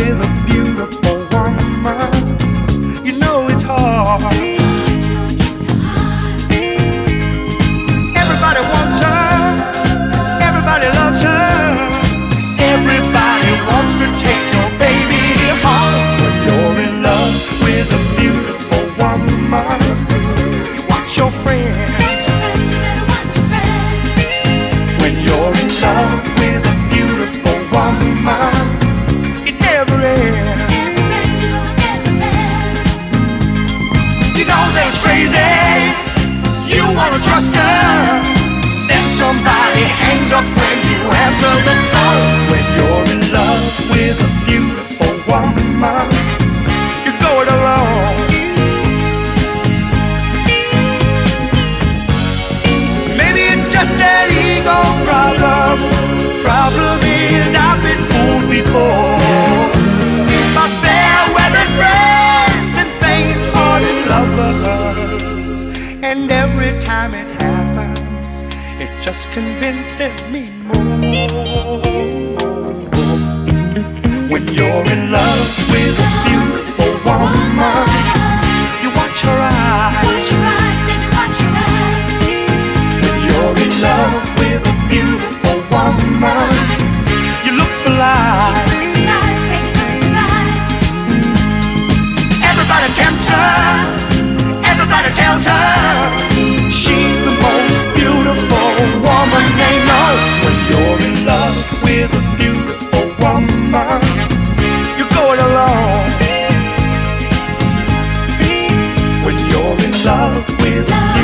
with a beautiful woman. You know it's hard. Trust her. Then somebody hangs up when you answer the phone. When you're in love with a beautiful woman, you go it alone. Maybe it's just an ego problem. Problem is I've been fooled before. Time it happens, it just convinces me more. love with love.